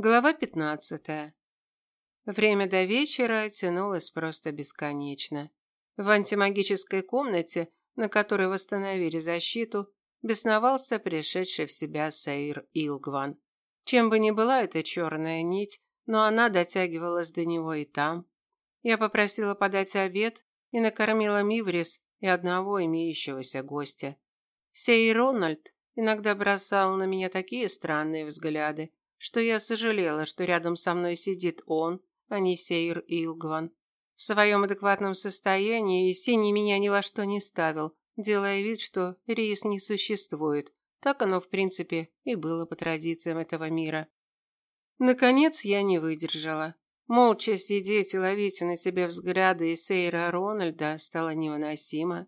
Глава 15. Время до вечера тянулось просто бесконечно. В антимагической комнате, на которой восстановили защиту, бесновался пришедший в себя Саир Илгван. Чем бы ни была эта черная нить, но она дотягивалась до него и там. Я попросила подать обед и накормила Миврис и одного имеющегося гостя. Сей Рональд иногда бросал на меня такие странные взгляды, что я сожалела, что рядом со мной сидит он, а не Сейр Илгван. В своем адекватном состоянии Синий меня ни во что не ставил, делая вид, что рейс не существует. Так оно, в принципе, и было по традициям этого мира. Наконец я не выдержала. Молча сидеть и ловить на себе взгляды Сейра Рональда стало невыносимо.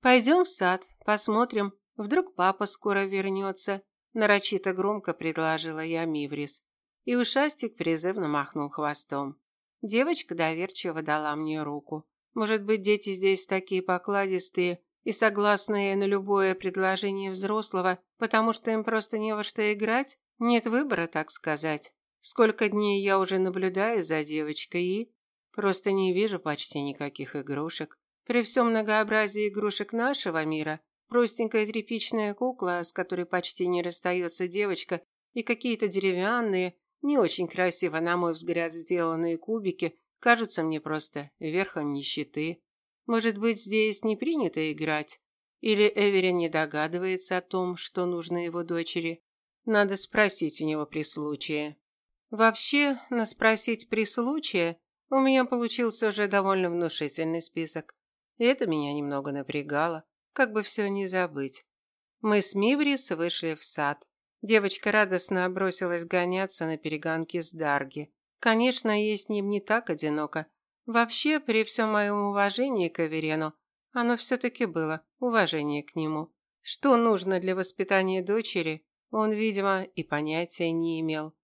«Пойдем в сад, посмотрим, вдруг папа скоро вернется», нарочито громко предложила я Миврис. И ушастик призывно махнул хвостом. Девочка доверчиво дала мне руку. Может быть, дети здесь такие покладистые и согласные на любое предложение взрослого, потому что им просто не во что играть? Нет выбора, так сказать. Сколько дней я уже наблюдаю за девочкой и просто не вижу почти никаких игрушек. При всем многообразии игрушек нашего мира Простенькая тряпичная кукла, с которой почти не расстается девочка, и какие-то деревянные, не очень красиво, на мой взгляд, сделанные кубики, кажутся мне просто верхом нищеты. Может быть, здесь не принято играть? Или Эверин не догадывается о том, что нужно его дочери? Надо спросить у него при случае. Вообще, на спросить при случае у меня получился уже довольно внушительный список. И это меня немного напрягало как бы все не забыть. Мы с Миврис вышли в сад. Девочка радостно бросилась гоняться на перегонки с Дарги. Конечно, ей с ним не так одиноко. Вообще, при всем моем уважении к Аверену, оно все-таки было, уважение к нему. Что нужно для воспитания дочери, он, видимо, и понятия не имел.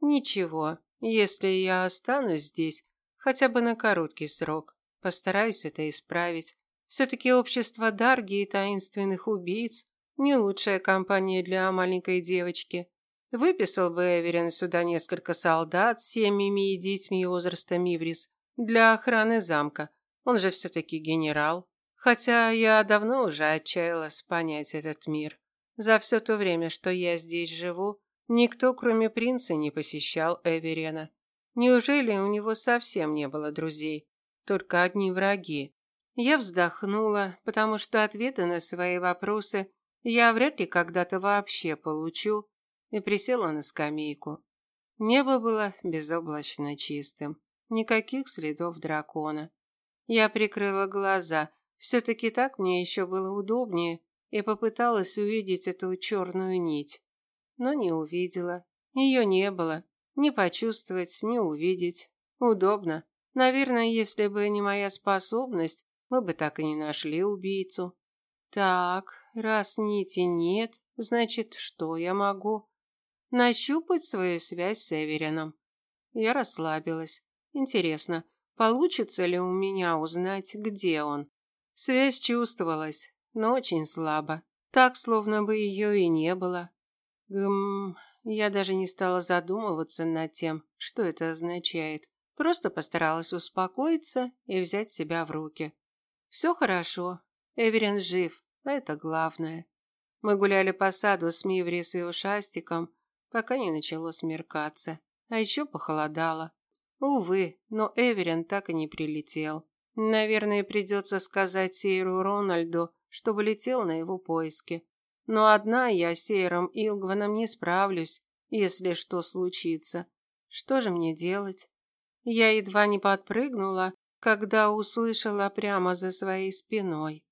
Ничего, если я останусь здесь, хотя бы на короткий срок, постараюсь это исправить. Все-таки общество Дарги и таинственных убийц – не лучшая компания для маленькой девочки. Выписал бы Эверин сюда несколько солдат с семьями и детьми возраста Миврис для охраны замка. Он же все-таки генерал. Хотя я давно уже отчаялась понять этот мир. За все то время, что я здесь живу, никто, кроме принца, не посещал Эверена. Неужели у него совсем не было друзей? Только одни враги. Я вздохнула, потому что ответы на свои вопросы я вряд ли когда-то вообще получу, и присела на скамейку. Небо было безоблачно чистым, никаких следов дракона. Я прикрыла глаза, все-таки так мне еще было удобнее, и попыталась увидеть эту черную нить. Но не увидела, ее не было, ни почувствовать, ни увидеть. Удобно. Наверное, если бы не моя способность, мы бы так и не нашли убийцу. Так, раз нити нет, значит, что я могу? Нащупать свою связь с Эверином. Я расслабилась. Интересно, получится ли у меня узнать, где он? Связь чувствовалась, но очень слабо. Так, словно бы ее и не было. Гм, я даже не стала задумываться над тем, что это означает. Просто постаралась успокоиться и взять себя в руки. Все хорошо. Эверин жив, это главное. Мы гуляли по саду с Миврис и Ушастиком, пока не начало смеркаться. А еще похолодало. Увы, но Эверин так и не прилетел. Наверное, придется сказать Сейру Рональду, чтобы летел на его поиски. Но одна я с Сейром Илгваном не справлюсь, если что случится. Что же мне делать? Я едва не подпрыгнула, когда услышала прямо за своей спиной.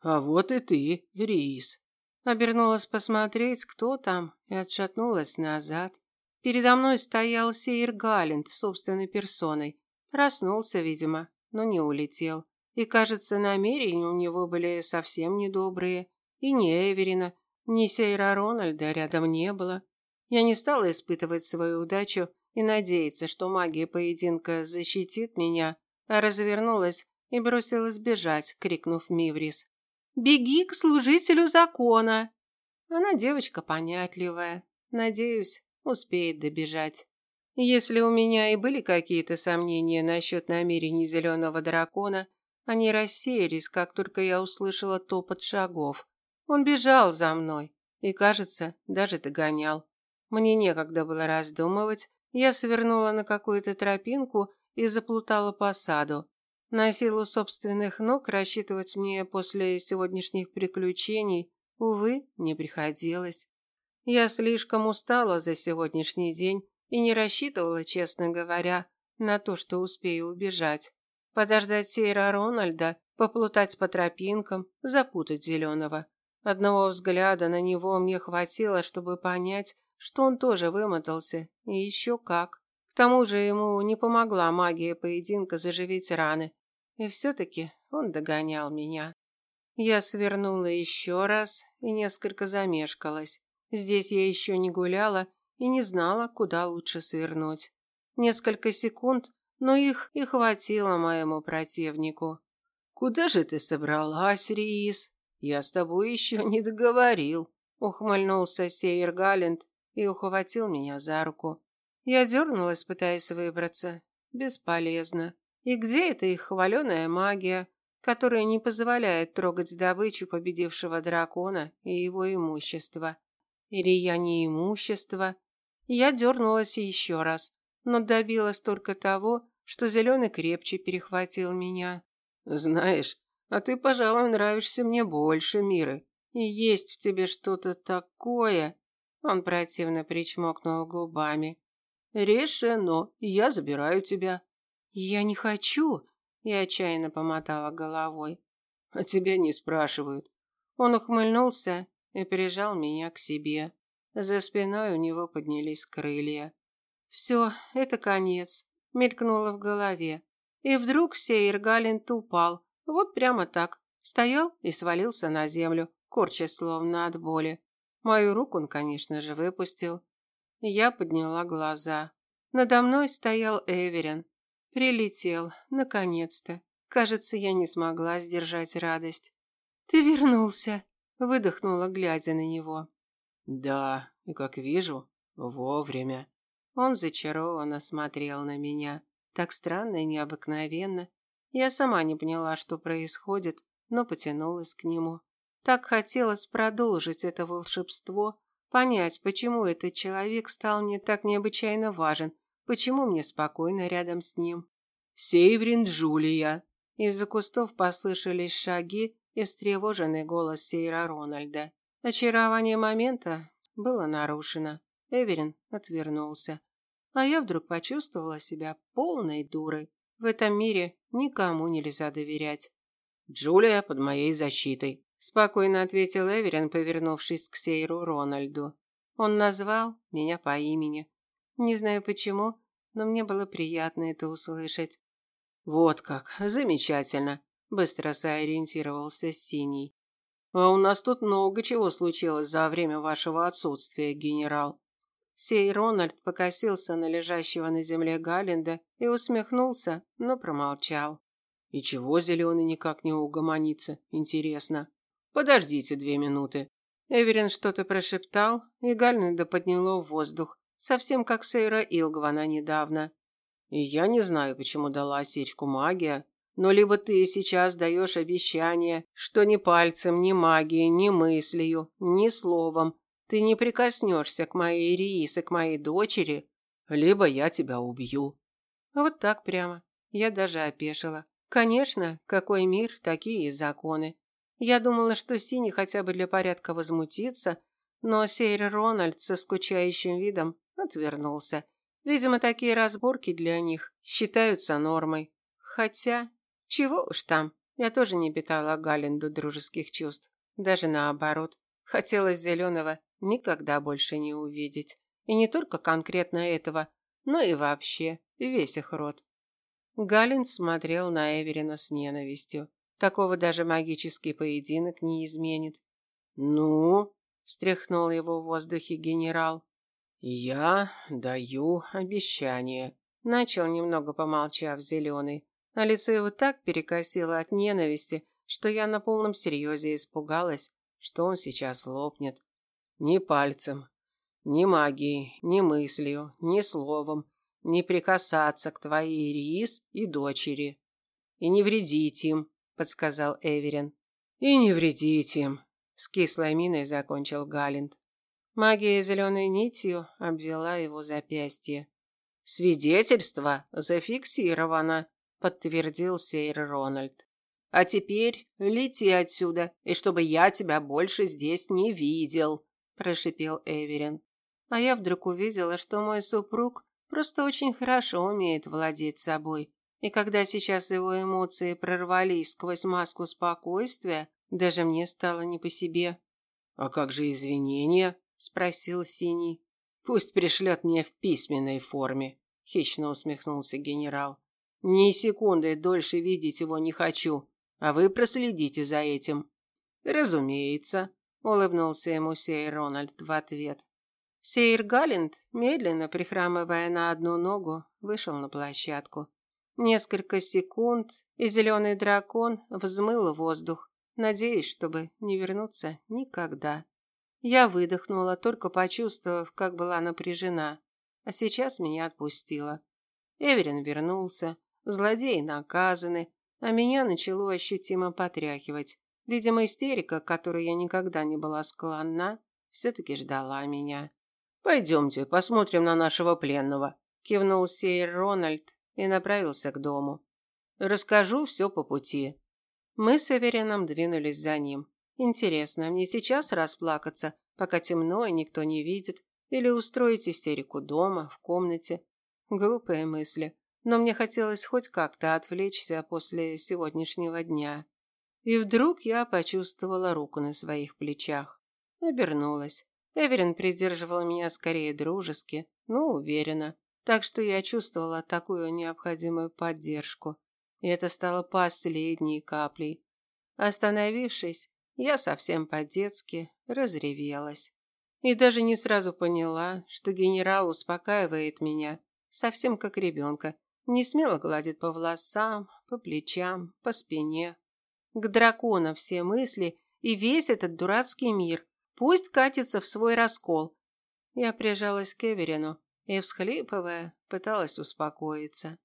«А вот и ты, Рис». Обернулась посмотреть, кто там, и отшатнулась назад. Передо мной стоял Сейр Галент собственной персоной. Проснулся, видимо, но не улетел. И, кажется, намерения у него были совсем недобрые. И ни Эверина, ни Сейра Рональда рядом не было. Я не стала испытывать свою удачу и надеяться, что магия поединка защитит меня развернулась и бросилась бежать, крикнув Миврис. «Беги к служителю закона!» Она девочка понятливая. Надеюсь, успеет добежать. Если у меня и были какие-то сомнения насчет намерений зеленого дракона, они рассеялись, как только я услышала топот шагов. Он бежал за мной и, кажется, даже догонял. Мне некогда было раздумывать, я свернула на какую-то тропинку и заплутала по саду. На силу собственных ног рассчитывать мне после сегодняшних приключений, увы, не приходилось. Я слишком устала за сегодняшний день и не рассчитывала, честно говоря, на то, что успею убежать. Подождать Сейра Рональда, поплутать по тропинкам, запутать Зеленого. Одного взгляда на него мне хватило, чтобы понять, что он тоже вымотался, и еще как. К тому же ему не помогла магия поединка заживить раны. И все-таки он догонял меня. Я свернула еще раз и несколько замешкалась. Здесь я еще не гуляла и не знала, куда лучше свернуть. Несколько секунд, но их и хватило моему противнику. «Куда же ты собралась, Рис? Я с тобой еще не договорил», — ухмыльнулся Сейер Галент и ухватил меня за руку. Я дернулась, пытаясь выбраться. Бесполезно. И где эта их хваленая магия, которая не позволяет трогать добычу победившего дракона и его имущество? Или я не имущество? Я дернулась еще раз, но добилась только того, что зеленый крепче перехватил меня. «Знаешь, а ты, пожалуй, нравишься мне больше, Миры. И есть в тебе что-то такое...» Он противно причмокнул губами. «Решено. Я забираю тебя». «Я не хочу!» Я отчаянно помотала головой. «А тебя не спрашивают». Он ухмыльнулся и прижал меня к себе. За спиной у него поднялись крылья. «Все, это конец», — мелькнуло в голове. И вдруг Сейр Галент упал. Вот прямо так. Стоял и свалился на землю, корча словно от боли. Мою руку он, конечно же, выпустил. Я подняла глаза. Надо мной стоял Эверин. Прилетел, наконец-то. Кажется, я не смогла сдержать радость. «Ты вернулся», — выдохнула, глядя на него. «Да, и как вижу, вовремя». Он зачарованно смотрел на меня. Так странно и необыкновенно. Я сама не поняла, что происходит, но потянулась к нему. Так хотелось продолжить это волшебство, понять, почему этот человек стал мне так необычайно важен, почему мне спокойно рядом с ним. «Сейврин Джулия!» Из-за кустов послышались шаги и встревоженный голос Сейра Рональда. Очарование момента было нарушено. Эверин отвернулся. А я вдруг почувствовала себя полной дурой. В этом мире никому нельзя доверять. «Джулия под моей защитой», спокойно ответил Эверин, повернувшись к Сейру Рональду. Он назвал меня по имени. Не знаю почему, но мне было приятно это услышать. Вот как, замечательно, быстро сориентировался Синий. А у нас тут много чего случилось за время вашего отсутствия, генерал. Сей Рональд покосился на лежащего на земле Галленда и усмехнулся, но промолчал. И чего зеленый никак не угомонится, интересно. Подождите две минуты. Эверин что-то прошептал, и Гальнеда подняло в воздух, совсем как Сейра Илгвана недавно. Я не знаю, почему дала осечку магия, но либо ты сейчас даешь обещание, что ни пальцем, ни магией, ни мыслью, ни словом ты не прикоснешься к моей Риисе, к моей дочери, либо я тебя убью. Вот так прямо. Я даже опешила. Конечно, какой мир, такие и законы. Я думала, что Синий хотя бы для порядка возмутится, но Сейр Рональд со скучающим видом отвернулся. Видимо, такие разборки для них считаются нормой. Хотя, чего уж там, я тоже не питала Галенду дружеских чувств. Даже наоборот. Хотелось зеленого никогда больше не увидеть. И не только конкретно этого, но и вообще весь их род. Галин смотрел на Эверина с ненавистью. Такого даже магический поединок не изменит. «Ну?» – встряхнул его в воздухе генерал. «Я даю обещание», – начал немного помолчав зеленый. На лицо его так перекосило от ненависти, что я на полном серьезе испугалась, что он сейчас лопнет. «Ни пальцем, ни магией, ни мыслью, ни словом не прикасаться к твоей Рис и дочери. И не вредить им, подсказал Эверин. И не вредить им, с кислой миной закончил Галент. Магия зеленой нитью обвела его запястье. Свидетельство зафиксировано, подтвердил сейр Рональд. А теперь лети отсюда, и чтобы я тебя больше здесь не видел, прошипел Эверин. А я вдруг увидела, что мой супруг просто очень хорошо умеет владеть собой. И когда сейчас его эмоции прорвались сквозь маску спокойствия, даже мне стало не по себе. А как же извинения? спросил Синий. Пусть пришлет мне в письменной форме, хищно усмехнулся генерал. Ни секунды дольше видеть его не хочу, а вы проследите за этим. Разумеется, улыбнулся ему сей Рональд в ответ. Сейр Галленд, медленно прихрамывая на одну ногу, вышел на площадку. Несколько секунд, и зеленый дракон взмыл воздух, надеясь, чтобы не вернуться никогда. Я выдохнула, только почувствовав, как была напряжена, а сейчас меня отпустила. Эверин вернулся, злодеи наказаны, а меня начало ощутимо потряхивать. Видимо, истерика, которой я никогда не была склонна, все-таки ждала меня. Пойдемте, посмотрим на нашего пленного, кивнул сейр Рональд и направился к дому. Расскажу все по пути. Мы с Эверином двинулись за ним. Интересно, мне сейчас расплакаться, пока темно и никто не видит, или устроить истерику дома, в комнате? Глупые мысли, но мне хотелось хоть как-то отвлечься после сегодняшнего дня. И вдруг я почувствовала руку на своих плечах. Обернулась. Эверин придерживал меня скорее дружески, но уверенно, так что я чувствовала такую необходимую поддержку. И это стало последней каплей. Остановившись, я совсем по-детски разревелась. И даже не сразу поняла, что генерал успокаивает меня, совсем как ребенка, не смело гладит по волосам, по плечам, по спине. К дракону все мысли и весь этот дурацкий мир, Пусть катится в свой раскол. Я прижалась к Эверину и, всхлипывая, пыталась успокоиться.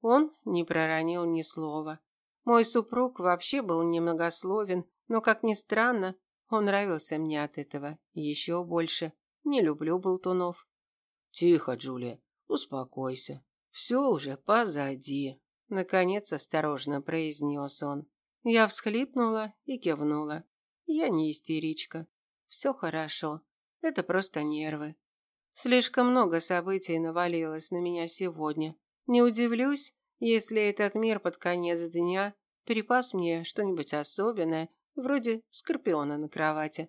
Он не проронил ни слова. Мой супруг вообще был немногословен, но, как ни странно, он нравился мне от этого еще больше. Не люблю болтунов. Тихо, Джулия, успокойся. Все уже позади. Наконец осторожно произнес он. Я всхлипнула и кивнула. Я не истеричка. Все хорошо. Это просто нервы. Слишком много событий навалилось на меня сегодня. Не удивлюсь, если этот мир под конец дня перепас мне что-нибудь особенное, вроде скорпиона на кровати.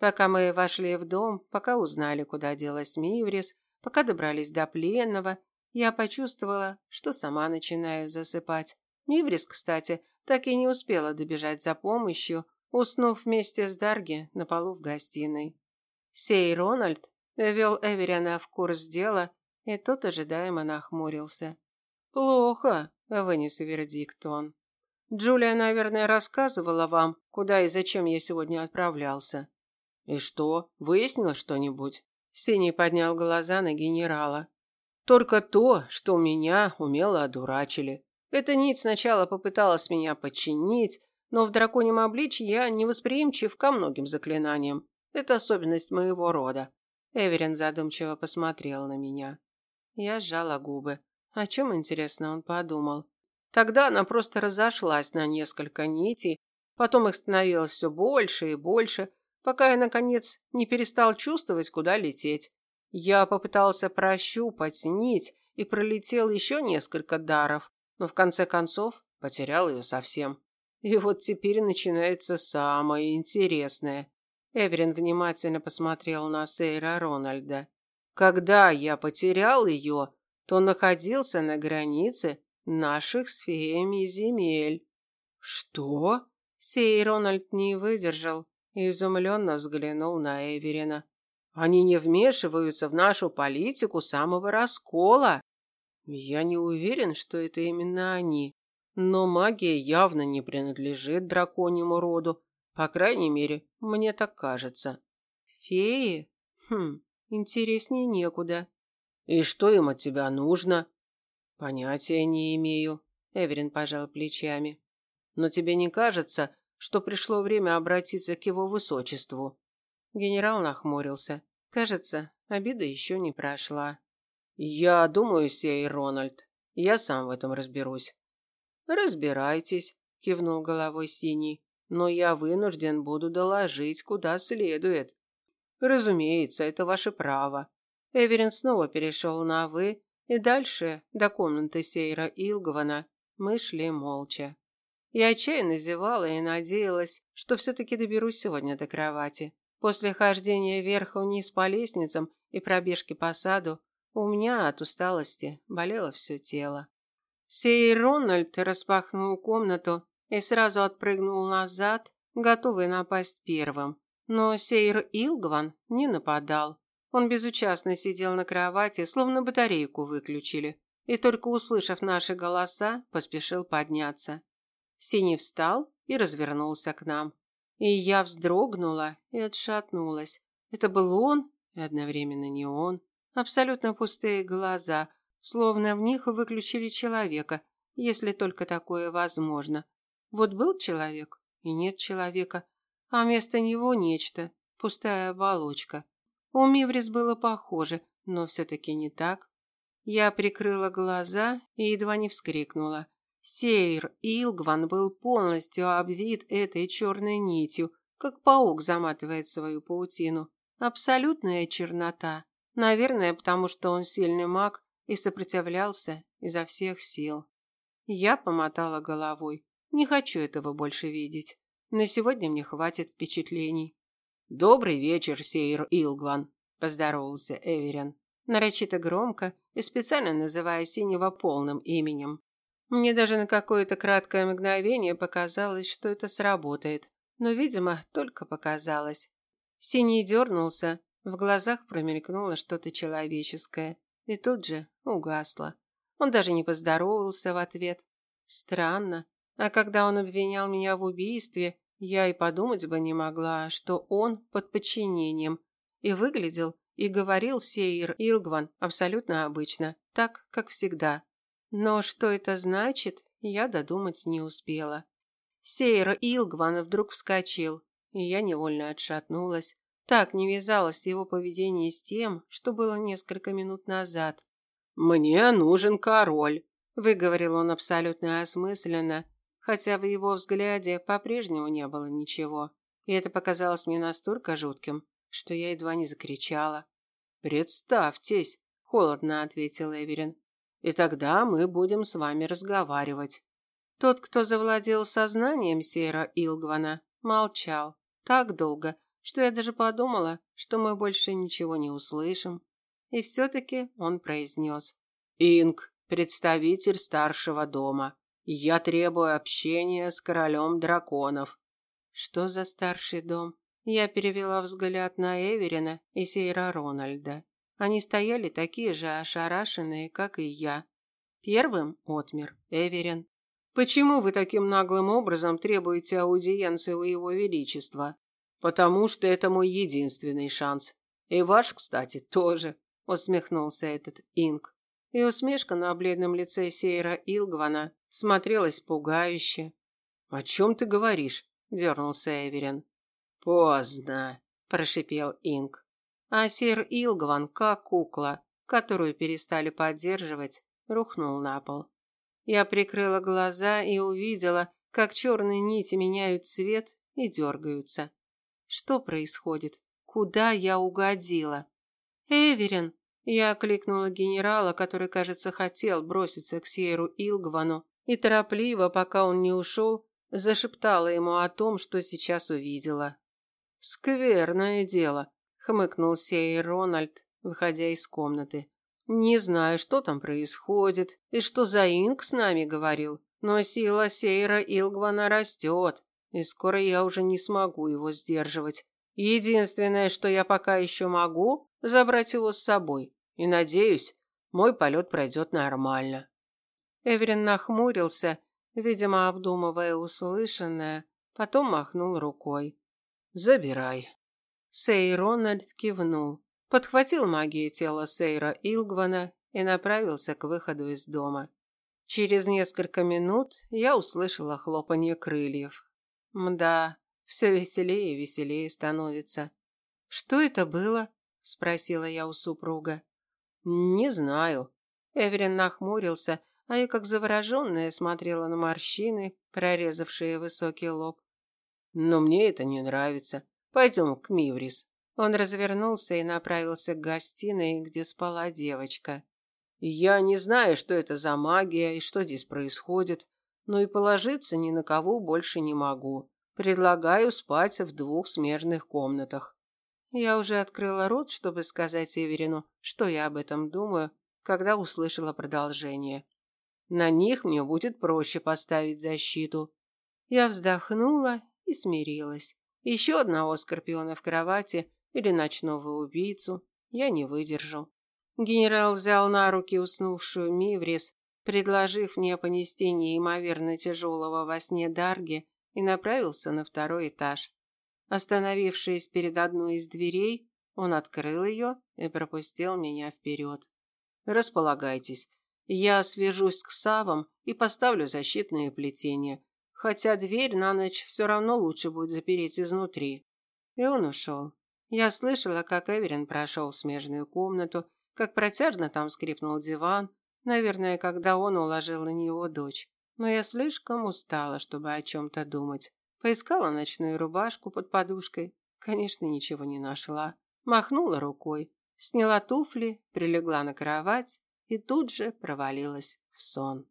Пока мы вошли в дом, пока узнали, куда делась Миврис, пока добрались до пленного, я почувствовала, что сама начинаю засыпать. Миврис, кстати, так и не успела добежать за помощью, уснув вместе с Дарги на полу в гостиной. Сей Рональд вел Эверина в курс дела, и тот ожидаемо нахмурился. «Плохо», – вынес вердикт он. «Джулия, наверное, рассказывала вам, куда и зачем я сегодня отправлялся». «И что, выяснила что-нибудь?» Синий поднял глаза на генерала. «Только то, что меня умело одурачили. Эта нить сначала попыталась меня подчинить, но в драконьем обличье я невосприимчив ко многим заклинаниям. Это особенность моего рода. Эверин задумчиво посмотрел на меня. Я сжала губы. О чем, интересно, он подумал? Тогда она просто разошлась на несколько нитей, потом их становилось все больше и больше, пока я, наконец, не перестал чувствовать, куда лететь. Я попытался прощупать нить и пролетел еще несколько даров, но в конце концов потерял ее совсем. И вот теперь начинается самое интересное. Эверин внимательно посмотрел на Сейра Рональда. Когда я потерял ее, то находился на границе наших с феями земель. Что? Сей Рональд не выдержал и изумленно взглянул на Эверина. Они не вмешиваются в нашу политику самого раскола. Я не уверен, что это именно они, но магия явно не принадлежит драконьему роду. По крайней мере, мне так кажется. Феи? Хм, интереснее некуда. И что им от тебя нужно? Понятия не имею, Эверин пожал плечами. Но тебе не кажется, что пришло время обратиться к его высочеству? Генерал нахмурился. Кажется, обида еще не прошла. Я думаю, сей Рональд, я сам в этом разберусь. Разбирайтесь, кивнул головой Синий. Но я вынужден буду доложить куда следует. Разумеется, это ваше право. Эверин снова перешел на вы, и дальше до комнаты Сейра Илгована мы шли молча. Я отчаянно зевала и надеялась, что все таки доберусь сегодня до кровати. После хождения вверх-вниз по лестницам и пробежки по саду у меня от усталости болело все тело. Сей Рональд распахнул комнату и сразу отпрыгнул назад, готовый напасть первым. Но Сейр Илгван не нападал. Он безучастно сидел на кровати, словно батарейку выключили, и только услышав наши голоса, поспешил подняться. Синий встал и развернулся к нам. И я вздрогнула и отшатнулась. Это был он и одновременно не он. Абсолютно пустые глаза, словно в них выключили человека, если только такое возможно. Вот был человек и нет человека, а вместо него нечто, пустая оболочка. У Миврис было похоже, но все-таки не так. Я прикрыла глаза и едва не вскрикнула. Сейр Илгван был полностью обвит этой черной нитью, как паук заматывает свою паутину. Абсолютная чернота. Наверное, потому что он сильный маг и сопротивлялся изо всех сил. Я помотала головой. Не хочу этого больше видеть. На сегодня мне хватит впечатлений. Добрый вечер, Сейр Илгван, поздоровался Эверин, нарочито громко и специально называя Синего полным именем. Мне даже на какое-то краткое мгновение показалось, что это сработает, но, видимо, только показалось. Синий дернулся, в глазах промелькнуло что-то человеческое, и тут же угасло. Он даже не поздоровался в ответ. Странно. А когда он обвинял меня в убийстве, я и подумать бы не могла, что он под подчинением. И выглядел, и говорил Сейр Илгван абсолютно обычно, так, как всегда. Но что это значит, я додумать не успела. Сейр Илгван вдруг вскочил, и я невольно отшатнулась. Так не вязалось его поведение с тем, что было несколько минут назад. «Мне нужен король», – выговорил он абсолютно осмысленно, хотя в его взгляде по-прежнему не было ничего. И это показалось мне настолько жутким, что я едва не закричала. «Представьтесь», – холодно ответил Эверин. «И тогда мы будем с вами разговаривать». Тот, кто завладел сознанием Сейра Илгвана, молчал так долго, что я даже подумала, что мы больше ничего не услышим. И все-таки он произнес. «Инг, представитель старшего дома, я требую общения с королем драконов». «Что за старший дом?» Я перевела взгляд на Эверина и Сейра Рональда. Они стояли такие же ошарашенные, как и я. Первым отмер Эверин. «Почему вы таким наглым образом требуете аудиенции у его величества?» «Потому что это мой единственный шанс. И ваш, кстати, тоже», – усмехнулся этот Инг. И усмешка на бледном лице Сейра Илгвана смотрелась пугающе. «О чем ты говоришь?» – дернулся Эверин. «Поздно», – прошипел Инг. А Сейр Илгван, как кукла, которую перестали поддерживать, рухнул на пол. Я прикрыла глаза и увидела, как черные нити меняют цвет и дергаются. Что происходит? Куда я угодила? Эверин, я окликнула генерала, который, кажется, хотел броситься к Сейру Илгвану, и торопливо, пока он не ушел, зашептала ему о том, что сейчас увидела. «Скверное дело», – хмыкнул Сейр Рональд, выходя из комнаты. Не знаю, что там происходит и что за инк с нами говорил, но сила Сейра Илгвана растет, и скоро я уже не смогу его сдерживать. Единственное, что я пока еще могу, забрать его с собой. И надеюсь, мой полет пройдет нормально. Эверин нахмурился, видимо, обдумывая услышанное, потом махнул рукой. Забирай. Сей Рональд кивнул. подхватил магией тело Сейра Илгвана и направился к выходу из дома. Через несколько минут я услышала хлопанье крыльев. Мда, все веселее и веселее становится. Что это было? спросила я у супруга. Не знаю. Эверин нахмурился, а я как завороженная смотрела на морщины, прорезавшие высокий лоб. Но мне это не нравится. Пойдем к Миврис. Он развернулся и направился к гостиной, где спала девочка. Я не знаю, что это за магия и что здесь происходит, но и положиться ни на кого больше не могу. Предлагаю спать в двух смежных комнатах. Я уже открыла рот, чтобы сказать Эверину, что я об этом думаю, когда услышала продолжение. На них мне будет проще поставить защиту. Я вздохнула и смирилась. Еще одного скорпиона в кровати или ночного убийцу я не выдержу. Генерал взял на руки уснувшую Миврис, предложив мне понести неимоверно тяжелого во сне Дарги, и направился на второй этаж. Остановившись перед одной из дверей, он открыл ее и пропустил меня вперед. «Располагайтесь. Я свяжусь с Ксавом и поставлю защитные плетения, хотя дверь на ночь все равно лучше будет запереть изнутри». И он ушел. Я слышала, как Эверин прошел в смежную комнату, как протяжно там скрипнул диван, наверное, когда он уложил на него дочь. Но я слишком устала, чтобы о чем-то думать. Поискала ночную рубашку под подушкой. Конечно, ничего не нашла. Махнула рукой, сняла туфли, прилегла на кровать и тут же провалилась в сон.